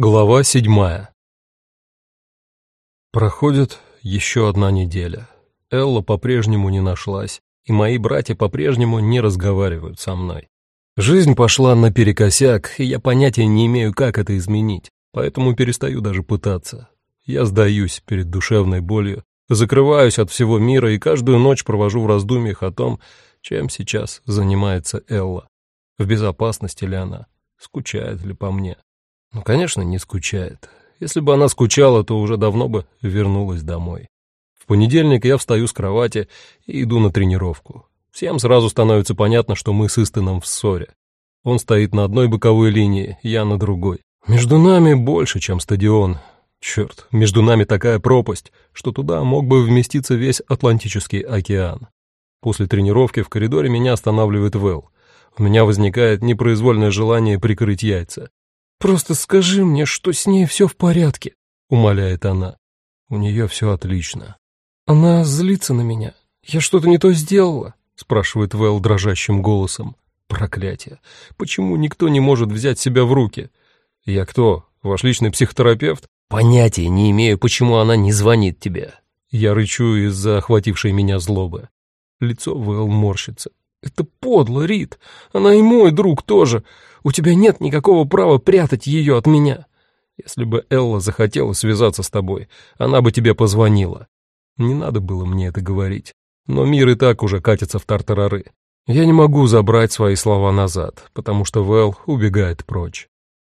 Глава седьмая Проходит еще одна неделя. Элла по-прежнему не нашлась, и мои братья по-прежнему не разговаривают со мной. Жизнь пошла наперекосяк, и я понятия не имею, как это изменить, поэтому перестаю даже пытаться. Я сдаюсь перед душевной болью, закрываюсь от всего мира и каждую ночь провожу в раздумьях о том, чем сейчас занимается Элла. В безопасности ли она? Скучает ли по мне? Ну, конечно, не скучает. Если бы она скучала, то уже давно бы вернулась домой. В понедельник я встаю с кровати и иду на тренировку. Всем сразу становится понятно, что мы с Истоном в ссоре. Он стоит на одной боковой линии, я на другой. Между нами больше, чем стадион. Черт, между нами такая пропасть, что туда мог бы вместиться весь Атлантический океан. После тренировки в коридоре меня останавливает Вэл. У меня возникает непроизвольное желание прикрыть яйца. «Просто скажи мне, что с ней все в порядке», — умоляет она. У нее все отлично. «Она злится на меня. Я что-то не то сделала?» — спрашивает Вэл дрожащим голосом. «Проклятие! Почему никто не может взять себя в руки? Я кто, ваш личный психотерапевт?» «Понятия не имею, почему она не звонит тебе». Я рычу из-за охватившей меня злобы. Лицо Вэл морщится. «Это подло, Рит. Она и мой друг тоже. У тебя нет никакого права прятать ее от меня. Если бы Элла захотела связаться с тобой, она бы тебе позвонила. Не надо было мне это говорить. Но мир и так уже катится в тартарары. Я не могу забрать свои слова назад, потому что Вэл убегает прочь.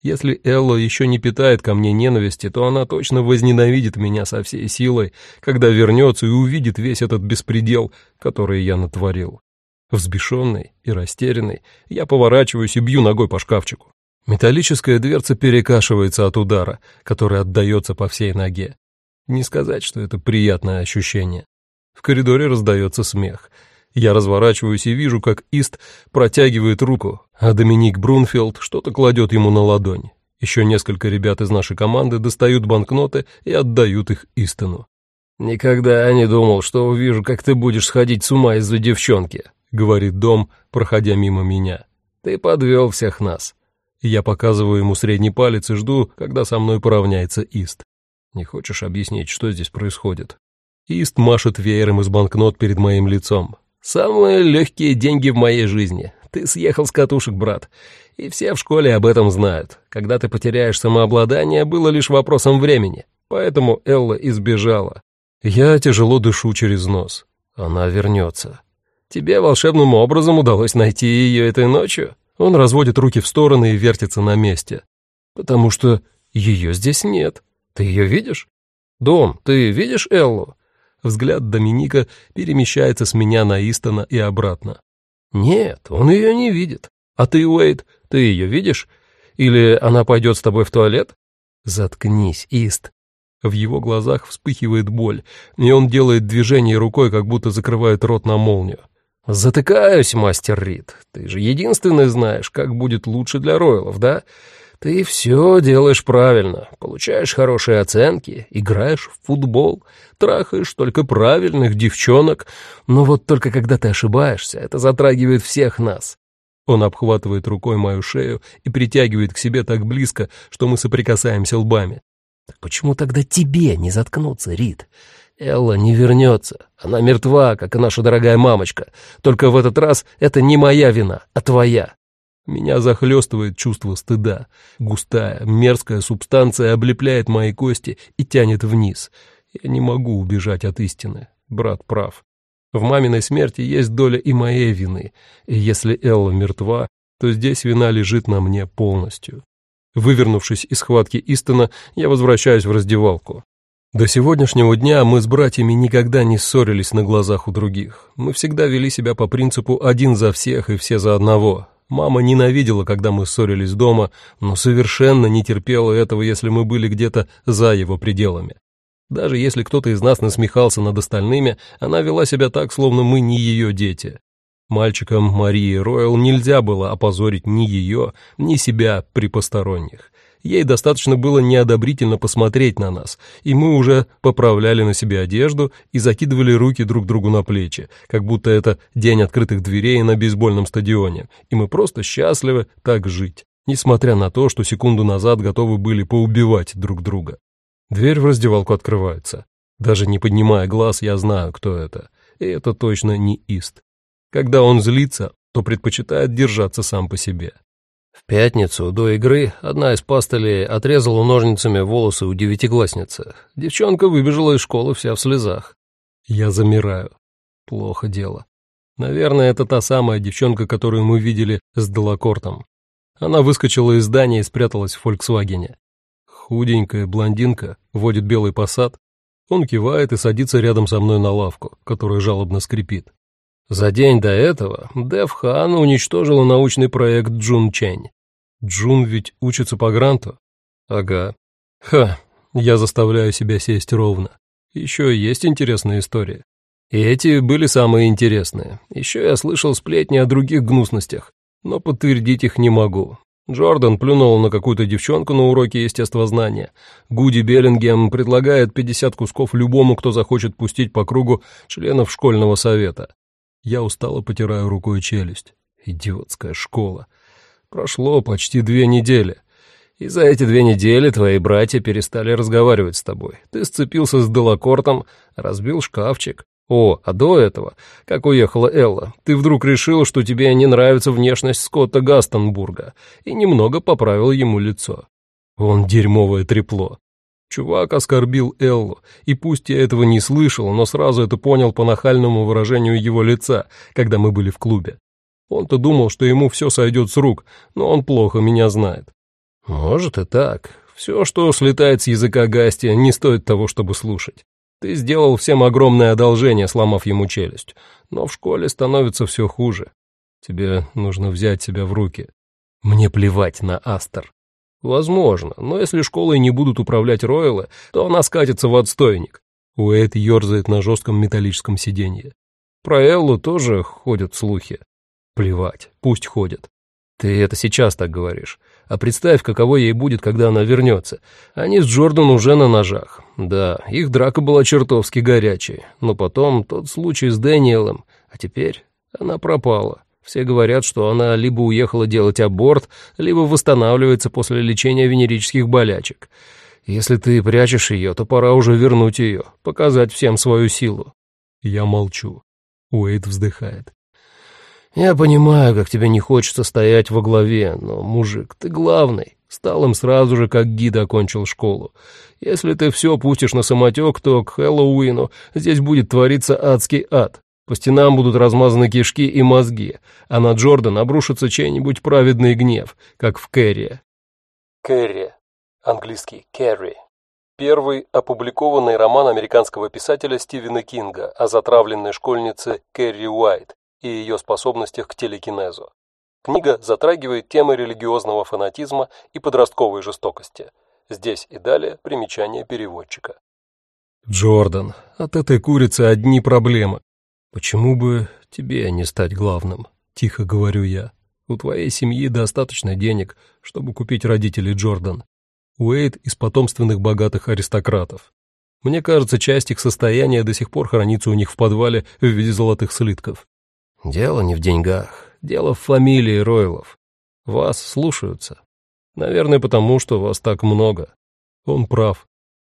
Если Элла еще не питает ко мне ненависти, то она точно возненавидит меня со всей силой, когда вернется и увидит весь этот беспредел, который я натворил. Взбешенный и растерянный, я поворачиваюсь и бью ногой по шкафчику. Металлическая дверца перекашивается от удара, который отдается по всей ноге. Не сказать, что это приятное ощущение. В коридоре раздается смех. Я разворачиваюсь и вижу, как Ист протягивает руку, а Доминик Брунфилд что-то кладет ему на ладонь. Еще несколько ребят из нашей команды достают банкноты и отдают их Истону. «Никогда не думал, что увижу, как ты будешь сходить с ума из-за девчонки», — говорит Дом, проходя мимо меня. «Ты подвел всех нас». Я показываю ему средний палец и жду, когда со мной поравняется Ист. Не хочешь объяснить, что здесь происходит? Ист машет веером из банкнот перед моим лицом. «Самые легкие деньги в моей жизни. Ты съехал с катушек, брат. И все в школе об этом знают. Когда ты потеряешь самообладание, было лишь вопросом времени. Поэтому Элла избежала. Я тяжело дышу через нос. Она вернется. Тебе волшебным образом удалось найти ее этой ночью?» Он разводит руки в стороны и вертится на месте. «Потому что ее здесь нет. Ты ее видишь? Дом, ты видишь Эллу?» Взгляд Доминика перемещается с меня на Истона и обратно. «Нет, он ее не видит. А ты, Уэйд, ты ее видишь? Или она пойдет с тобой в туалет?» «Заткнись, Ист». В его глазах вспыхивает боль, и он делает движение рукой, как будто закрывает рот на молнию. «Затыкаюсь, мастер Рид. Ты же единственный знаешь, как будет лучше для Ройлов, да? Ты все делаешь правильно, получаешь хорошие оценки, играешь в футбол, трахаешь только правильных девчонок, но вот только когда ты ошибаешься, это затрагивает всех нас». Он обхватывает рукой мою шею и притягивает к себе так близко, что мы соприкасаемся лбами. «Так почему тогда тебе не заткнуться, Рид? Элла не вернется. Она мертва, как и наша дорогая мамочка. Только в этот раз это не моя вина, а твоя. Меня захлестывает чувство стыда. Густая, мерзкая субстанция облепляет мои кости и тянет вниз. Я не могу убежать от истины. Брат прав. В маминой смерти есть доля и моей вины. И если Элла мертва, то здесь вина лежит на мне полностью. Вывернувшись из схватки Истона, я возвращаюсь в раздевалку. До сегодняшнего дня мы с братьями никогда не ссорились на глазах у других. Мы всегда вели себя по принципу «один за всех и все за одного». Мама ненавидела, когда мы ссорились дома, но совершенно не терпела этого, если мы были где-то за его пределами. Даже если кто-то из нас насмехался над остальными, она вела себя так, словно мы не ее дети. Мальчикам Марии Ройл нельзя было опозорить ни ее, ни себя при посторонних. Ей достаточно было неодобрительно посмотреть на нас, и мы уже поправляли на себе одежду и закидывали руки друг другу на плечи, как будто это день открытых дверей на бейсбольном стадионе, и мы просто счастливы так жить. несмотря на то, что секунду назад готовы были поубивать друг друга. Дверь в раздевалку открывается. Даже не поднимая глаз, я знаю, кто это. И это точно не Ист. Когда он злится, то предпочитает держаться сам по себе. Пятницу до игры одна из пастолей отрезала ножницами волосы у девятиклассницы. Девчонка выбежала из школы вся в слезах. Я замираю. Плохо дело. Наверное, это та самая девчонка, которую мы видели с Делакортом. Она выскочила из здания и спряталась в «Фольксвагене». Худенькая блондинка водит белый посад. Он кивает и садится рядом со мной на лавку, которая жалобно скрипит. За день до этого Дэв Хан уничтожила научный проект Джун Чэнь. Джун ведь учится по гранту? Ага. Ха, я заставляю себя сесть ровно. Еще есть интересные истории. И эти были самые интересные. Еще я слышал сплетни о других гнусностях, но подтвердить их не могу. Джордан плюнул на какую-то девчонку на уроке естествознания. Гуди Беллингем предлагает 50 кусков любому, кто захочет пустить по кругу членов школьного совета. Я устало потираю рукой челюсть. Идиотская школа. Прошло почти две недели. И за эти две недели твои братья перестали разговаривать с тобой. Ты сцепился с Делакортом, разбил шкафчик, о, а до этого, как уехала Элла, ты вдруг решил, что тебе не нравится внешность Скотта Гастонбурга, и немного поправил ему лицо. Он дерьмовое трепло. Чувак оскорбил Эллу, и пусть я этого не слышал, но сразу это понял по нахальному выражению его лица, когда мы были в клубе. Он-то думал, что ему все сойдет с рук, но он плохо меня знает. Может и так. Все, что слетает с языка Гасти, не стоит того, чтобы слушать. Ты сделал всем огромное одолжение, сломав ему челюсть. Но в школе становится все хуже. Тебе нужно взять себя в руки. Мне плевать на Астер. Возможно, но если школой не будут управлять Ройлы, то она скатится в отстойник. Уэйд ерзает на жестком металлическом сиденье. Про Эллу тоже ходят слухи. Плевать, пусть ходят. Ты это сейчас так говоришь. А представь, каково ей будет, когда она вернется. Они с Джордан уже на ножах. Да, их драка была чертовски горячей. Но потом тот случай с Дэниелом. А теперь она пропала. Все говорят, что она либо уехала делать аборт, либо восстанавливается после лечения венерических болячек. Если ты прячешь ее, то пора уже вернуть ее, показать всем свою силу. Я молчу. Уэйд вздыхает. «Я понимаю, как тебе не хочется стоять во главе, но, мужик, ты главный. Стал им сразу же, как гид окончил школу. Если ты все пустишь на самотек, то к Хэллоуину здесь будет твориться адский ад. По стенам будут размазаны кишки и мозги, а на Джордан обрушится чей-нибудь праведный гнев, как в Кэрри. Кэрри. Английский «Кэрри». Первый опубликованный роман американского писателя Стивена Кинга о затравленной школьнице Кэрри Уайт, и ее способностях к телекинезу. Книга затрагивает темы религиозного фанатизма и подростковой жестокости. Здесь и далее примечание переводчика. «Джордан, от этой курицы одни проблемы. Почему бы тебе не стать главным?» — тихо говорю я. «У твоей семьи достаточно денег, чтобы купить родителей Джордан. Уэйд из потомственных богатых аристократов. Мне кажется, часть их состояния до сих пор хранится у них в подвале в виде золотых слитков. Дело не в деньгах, дело в фамилии Ройлов. Вас слушаются. Наверное, потому что вас так много. Он прав.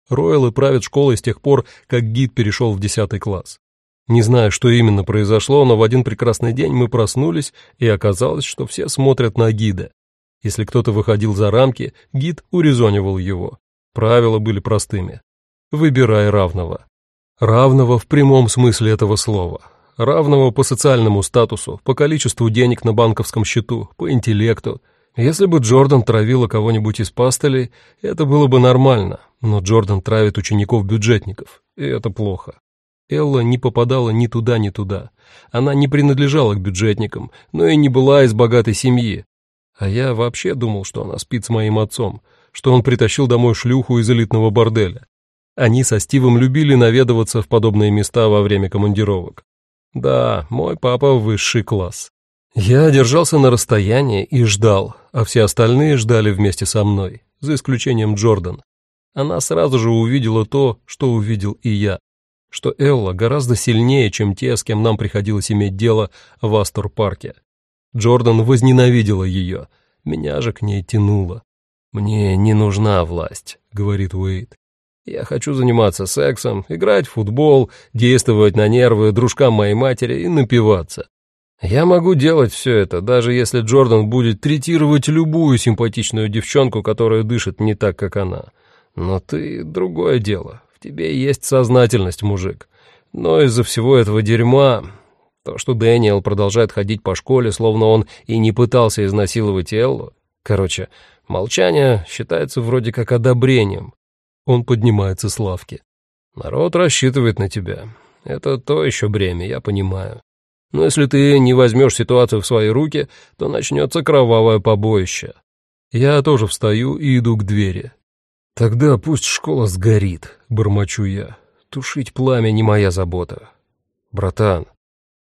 Ройлы правят школой с тех пор, как гид перешел в десятый класс. Не знаю, что именно произошло, но в один прекрасный день мы проснулись, и оказалось, что все смотрят на гида. Если кто-то выходил за рамки, гид урезонивал его. Правила были простыми. Выбирай равного. Равного в прямом смысле этого слова равного по социальному статусу, по количеству денег на банковском счету, по интеллекту. Если бы Джордан травила кого-нибудь из пастолей, это было бы нормально, но Джордан травит учеников-бюджетников, и это плохо. Элла не попадала ни туда, ни туда. Она не принадлежала к бюджетникам, но и не была из богатой семьи. А я вообще думал, что она спит с моим отцом, что он притащил домой шлюху из элитного борделя. Они со Стивом любили наведываться в подобные места во время командировок. Да, мой папа высший класс. Я держался на расстоянии и ждал, а все остальные ждали вместе со мной, за исключением Джордан. Она сразу же увидела то, что увидел и я, что Элла гораздо сильнее, чем те, с кем нам приходилось иметь дело в Астор-парке. Джордан возненавидела ее, Меня же к ней тянуло. «Мне не нужна власть», — говорит Уэйд. «Я хочу заниматься сексом, играть в футбол, действовать на нервы дружкам моей матери и напиваться. Я могу делать все это, даже если Джордан будет третировать любую симпатичную девчонку, которая дышит не так, как она. Но ты — другое дело. В тебе есть сознательность, мужик. Но из-за всего этого дерьма... То, что Дэниел продолжает ходить по школе, словно он и не пытался изнасиловать Эллу. Короче, молчание считается вроде как одобрением. Он поднимается с лавки. Народ рассчитывает на тебя. Это то еще бремя, я понимаю. Но если ты не возьмешь ситуацию в свои руки, то начнется кровавое побоище. Я тоже встаю и иду к двери. Тогда пусть школа сгорит, бормочу я. Тушить пламя не моя забота. Братан,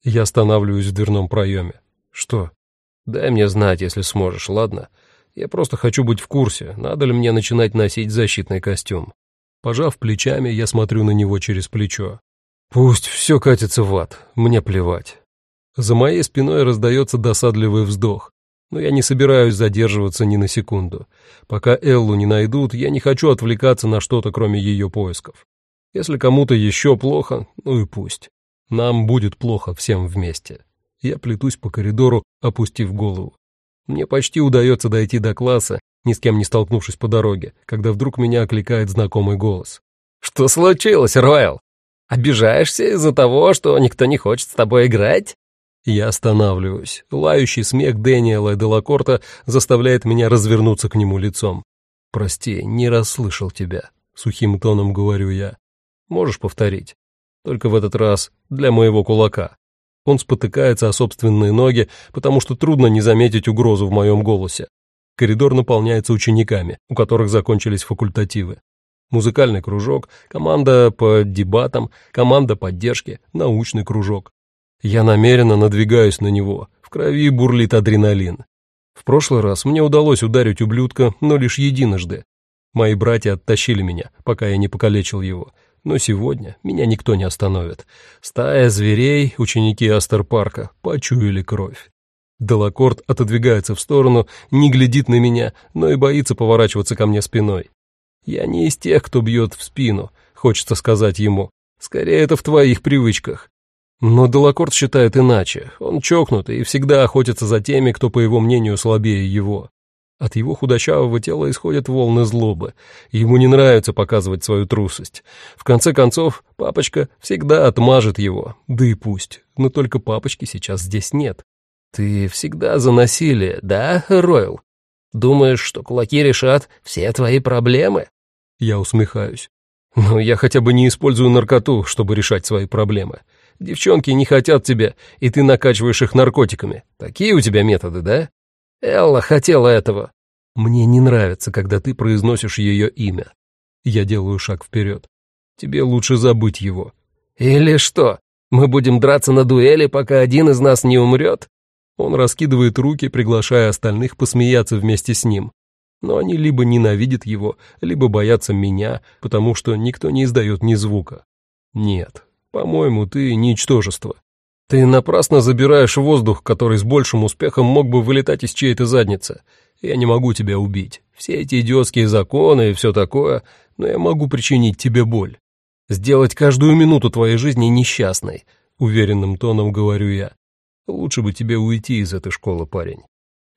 я останавливаюсь в дверном проеме. Что? Дай мне знать, если сможешь, ладно? Я просто хочу быть в курсе, надо ли мне начинать носить защитный костюм. Пожав плечами, я смотрю на него через плечо. Пусть все катится в ад, мне плевать. За моей спиной раздается досадливый вздох, но я не собираюсь задерживаться ни на секунду. Пока Эллу не найдут, я не хочу отвлекаться на что-то, кроме ее поисков. Если кому-то еще плохо, ну и пусть. Нам будет плохо всем вместе. Я плетусь по коридору, опустив голову. Мне почти удается дойти до класса, ни с кем не столкнувшись по дороге, когда вдруг меня окликает знакомый голос. «Что случилось, Ройл? Обижаешься из-за того, что никто не хочет с тобой играть?» Я останавливаюсь. Лающий смех Дэниела Делакорта заставляет меня развернуться к нему лицом. «Прости, не расслышал тебя», — сухим тоном говорю я. Можешь повторить? Только в этот раз для моего кулака. Он спотыкается о собственные ноги, потому что трудно не заметить угрозу в моем голосе. Коридор наполняется учениками, у которых закончились факультативы. Музыкальный кружок, команда по дебатам, команда поддержки, научный кружок. Я намеренно надвигаюсь на него, в крови бурлит адреналин. В прошлый раз мне удалось ударить ублюдка, но лишь единожды. Мои братья оттащили меня, пока я не покалечил его, но сегодня меня никто не остановит. Стая зверей, ученики Астерпарка, почуяли кровь. Делакорт отодвигается в сторону, не глядит на меня, но и боится поворачиваться ко мне спиной. Я не из тех, кто бьет в спину, хочется сказать ему. Скорее, это в твоих привычках. Но Делакорт считает иначе. Он чокнутый и всегда охотится за теми, кто, по его мнению, слабее его. От его худощавого тела исходят волны злобы. Ему не нравится показывать свою трусость. В конце концов, папочка всегда отмажет его. Да и пусть. Но только папочки сейчас здесь нет. Ты всегда за насилие, да, Ройл? Думаешь, что кулаки решат все твои проблемы? Я усмехаюсь. Но я хотя бы не использую наркоту, чтобы решать свои проблемы. Девчонки не хотят тебя, и ты накачиваешь их наркотиками. Такие у тебя методы, да? Элла хотела этого. Мне не нравится, когда ты произносишь ее имя. Я делаю шаг вперед. Тебе лучше забыть его. Или что? Мы будем драться на дуэли, пока один из нас не умрет? Он раскидывает руки, приглашая остальных посмеяться вместе с ним. Но они либо ненавидят его, либо боятся меня, потому что никто не издает ни звука. Нет, по-моему, ты ничтожество. Ты напрасно забираешь воздух, который с большим успехом мог бы вылетать из чьей-то задницы. Я не могу тебя убить. Все эти идиотские законы и все такое, но я могу причинить тебе боль. Сделать каждую минуту твоей жизни несчастной, уверенным тоном говорю я. Лучше бы тебе уйти из этой школы, парень.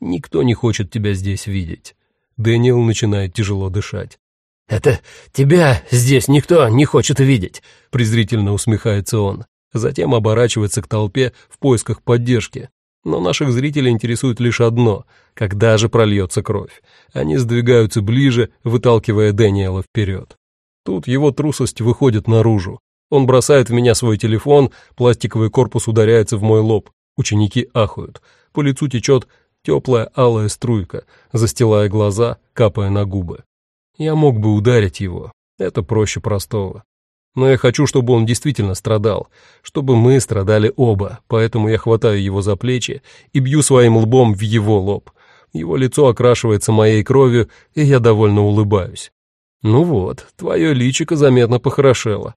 Никто не хочет тебя здесь видеть. Дэниел начинает тяжело дышать. «Это тебя здесь никто не хочет видеть», — презрительно усмехается он. Затем оборачивается к толпе в поисках поддержки. Но наших зрителей интересует лишь одно — когда же прольется кровь. Они сдвигаются ближе, выталкивая Дэниела вперед. Тут его трусость выходит наружу. Он бросает в меня свой телефон, пластиковый корпус ударяется в мой лоб. Ученики ахают. По лицу течет теплая алая струйка, застилая глаза, капая на губы. Я мог бы ударить его. Это проще простого. Но я хочу, чтобы он действительно страдал, чтобы мы страдали оба, поэтому я хватаю его за плечи и бью своим лбом в его лоб. Его лицо окрашивается моей кровью, и я довольно улыбаюсь. Ну вот, твое личико заметно похорошело.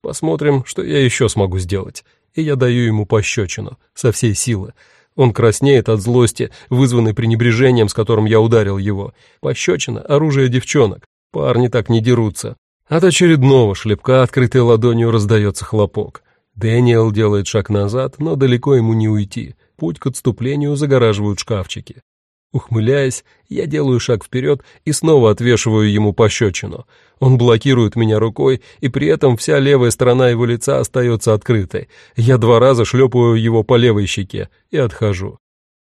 Посмотрим, что я еще смогу сделать. И я даю ему пощечину, со всей силы. Он краснеет от злости, вызванной пренебрежением, с которым я ударил его. Пощечина — оружие девчонок. Парни так не дерутся. От очередного шлепка открытой ладонью раздается хлопок. Дэниел делает шаг назад, но далеко ему не уйти. Путь к отступлению загораживают шкафчики. Ухмыляясь, я делаю шаг вперед и снова отвешиваю ему пощечину. Он блокирует меня рукой, и при этом вся левая сторона его лица остается открытой. Я два раза шлепаю его по левой щеке и отхожу.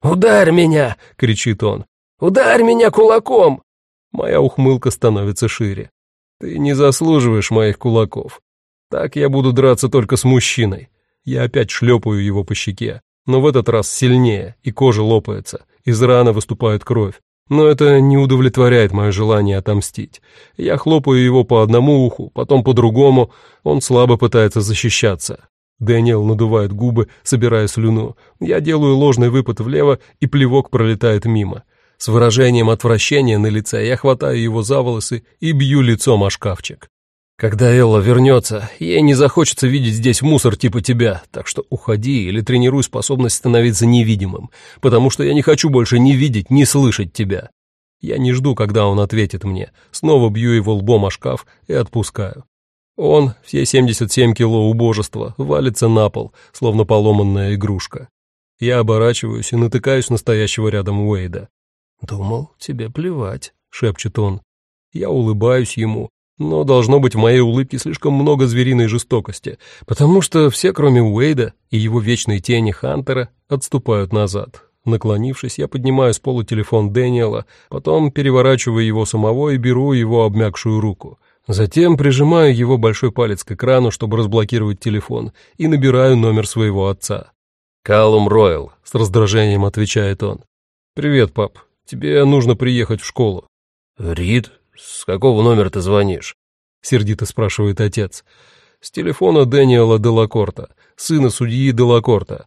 «Ударь меня!» — кричит он. «Ударь меня кулаком!» Моя ухмылка становится шире. Ты не заслуживаешь моих кулаков. Так я буду драться только с мужчиной. Я опять шлепаю его по щеке, но в этот раз сильнее, и кожа лопается. Из раны выступает кровь. Но это не удовлетворяет мое желание отомстить. Я хлопаю его по одному уху, потом по другому. Он слабо пытается защищаться. Дэниел надувает губы, собирая слюну. Я делаю ложный выпад влево, и плевок пролетает мимо. С выражением отвращения на лице я хватаю его за волосы и бью лицом о шкафчик. Когда Элла вернется, ей не захочется видеть здесь мусор типа тебя, так что уходи или тренируй способность становиться невидимым, потому что я не хочу больше ни видеть, ни слышать тебя. Я не жду, когда он ответит мне, снова бью его лбом о шкаф и отпускаю. Он, все 77 кило убожества, валится на пол, словно поломанная игрушка. Я оборачиваюсь и натыкаюсь на стоящего рядом Уэйда. «Думал, тебе плевать», — шепчет он. Я улыбаюсь ему, но должно быть в моей улыбке слишком много звериной жестокости, потому что все, кроме Уэйда и его вечной тени Хантера, отступают назад. Наклонившись, я поднимаю с пола телефон Дэниела, потом переворачиваю его самого и беру его обмякшую руку. Затем прижимаю его большой палец к экрану, чтобы разблокировать телефон, и набираю номер своего отца. «Калум Ройл», — с раздражением отвечает он. «Привет, пап. Тебе нужно приехать в школу». «Рид? «С какого номера ты звонишь?» — сердито спрашивает отец. «С телефона Дэниела Делакорта, сына судьи Делакорта.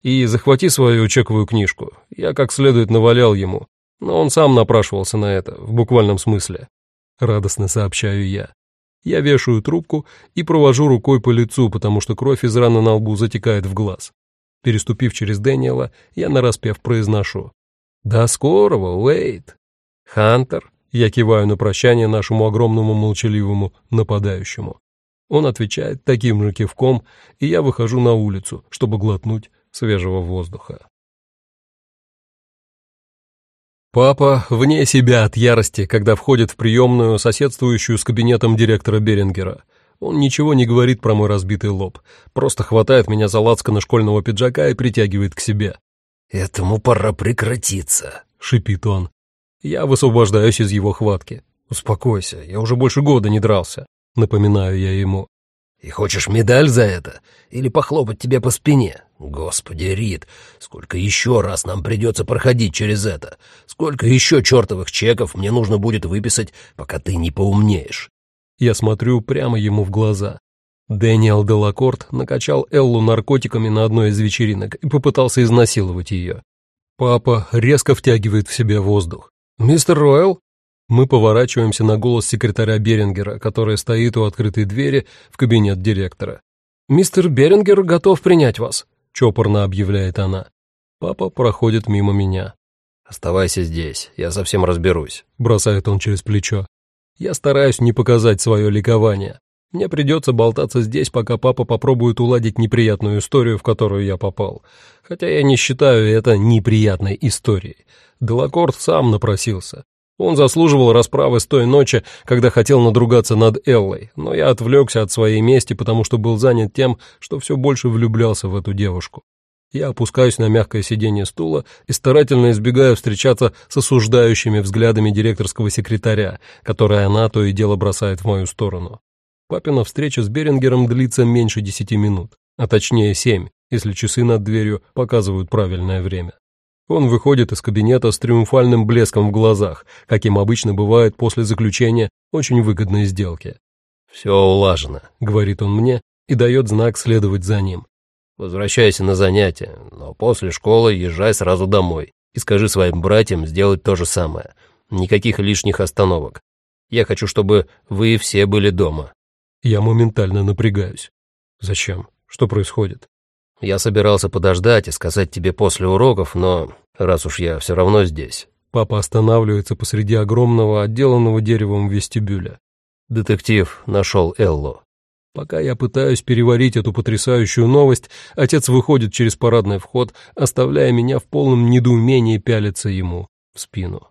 И захвати свою чековую книжку. Я как следует навалял ему, но он сам напрашивался на это, в буквальном смысле». Радостно сообщаю я. Я вешаю трубку и провожу рукой по лицу, потому что кровь из раны на лбу затекает в глаз. Переступив через Дэниела, я нараспев произношу. «До скорого, Уэйт!» Хантер я киваю на прощание нашему огромному молчаливому нападающему. Он отвечает таким же кивком, и я выхожу на улицу, чтобы глотнуть свежего воздуха. Папа вне себя от ярости, когда входит в приемную, соседствующую с кабинетом директора Берингера. Он ничего не говорит про мой разбитый лоб, просто хватает меня за лацкано школьного пиджака и притягивает к себе. «Этому пора прекратиться», — шипит он. Я высвобождаюсь из его хватки. «Успокойся, я уже больше года не дрался», — напоминаю я ему. «И хочешь медаль за это? Или похлопать тебе по спине? Господи, Рид, сколько еще раз нам придется проходить через это? Сколько еще чертовых чеков мне нужно будет выписать, пока ты не поумнеешь?» Я смотрю прямо ему в глаза. Дэниел Делакорт накачал Эллу наркотиками на одной из вечеринок и попытался изнасиловать ее. Папа резко втягивает в себя воздух. «Мистер Ройл?» Мы поворачиваемся на голос секретаря Берингера, который стоит у открытой двери в кабинет директора. «Мистер Берингер готов принять вас», — чопорно объявляет она. Папа проходит мимо меня. «Оставайся здесь, я совсем разберусь», — бросает он через плечо. Я стараюсь не показать свое ликование. Мне придется болтаться здесь, пока папа попробует уладить неприятную историю, в которую я попал. Хотя я не считаю это неприятной историей. Делакорт сам напросился. Он заслуживал расправы с той ночи, когда хотел надругаться над Эллой, но я отвлекся от своей мести, потому что был занят тем, что все больше влюблялся в эту девушку. Я опускаюсь на мягкое сиденье стула и старательно избегаю встречаться с осуждающими взглядами директорского секретаря, которые она то и дело бросает в мою сторону. Папина встреча с Берингером длится меньше десяти минут, а точнее семь, если часы над дверью показывают правильное время. Он выходит из кабинета с триумфальным блеском в глазах, каким обычно бывает после заключения очень выгодной сделки. «Все улажено», — говорит он мне и дает знак следовать за ним. «Возвращайся на занятия, но после школы езжай сразу домой и скажи своим братьям сделать то же самое. Никаких лишних остановок. Я хочу, чтобы вы все были дома». Я моментально напрягаюсь. «Зачем? Что происходит?» Я собирался подождать и сказать тебе после уроков, но раз уж я все равно здесь». Папа останавливается посреди огромного, отделанного деревом вестибюля. Детектив нашел Эллу. Пока я пытаюсь переварить эту потрясающую новость, отец выходит через парадный вход, оставляя меня в полном недоумении пялиться ему в спину.